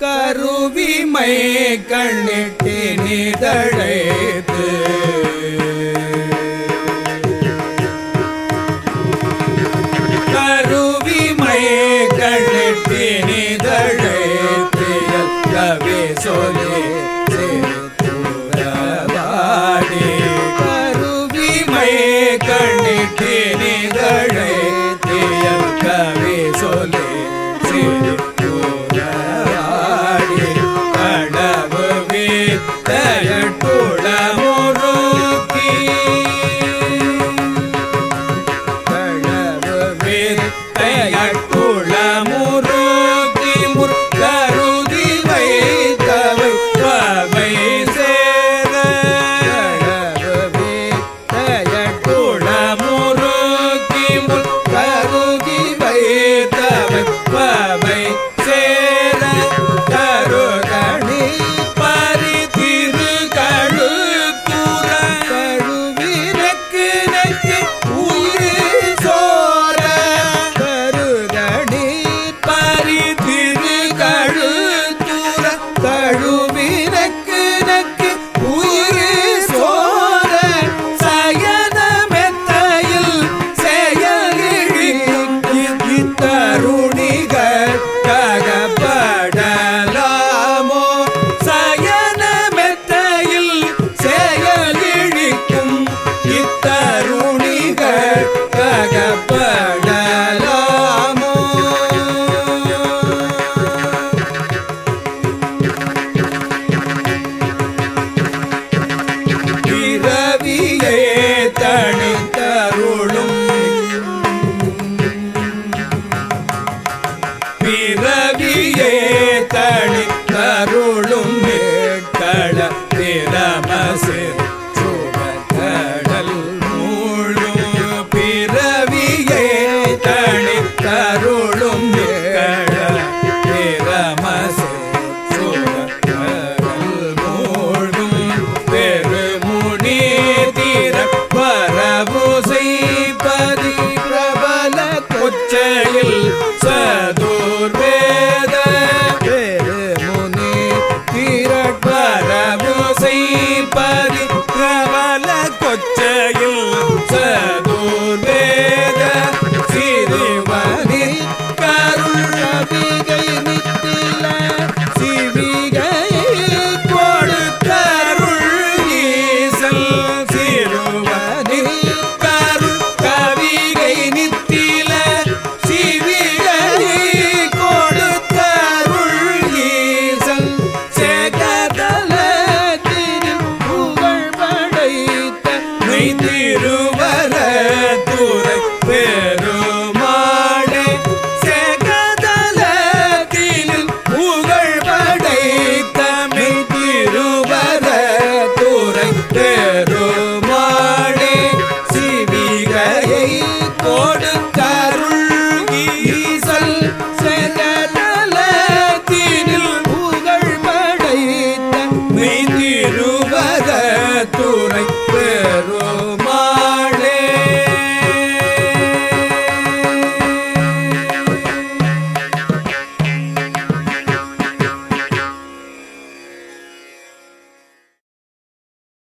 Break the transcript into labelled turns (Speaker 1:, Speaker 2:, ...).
Speaker 1: கருவிமை கண்ணிட்டு நிதழைத்து. கருவிமை கண்ணிட்டு நிதழைத்து கவி சொல்லி சிறுத்துறவாடி கருவிமை கண்ணிட்டு நிதழைத்து கவி சொல்லி சிறு ஆட்குளமூ திருவர துறை பெருமாடே சேகதலத்தில் புகழ் படைத்தமிழ் திருவர துறை பெருமாடே சிவிகையை கொடுத்தருள் ஈசல் சேகதலத்தில் புகழ் படைத்த திருவர துறை பெரு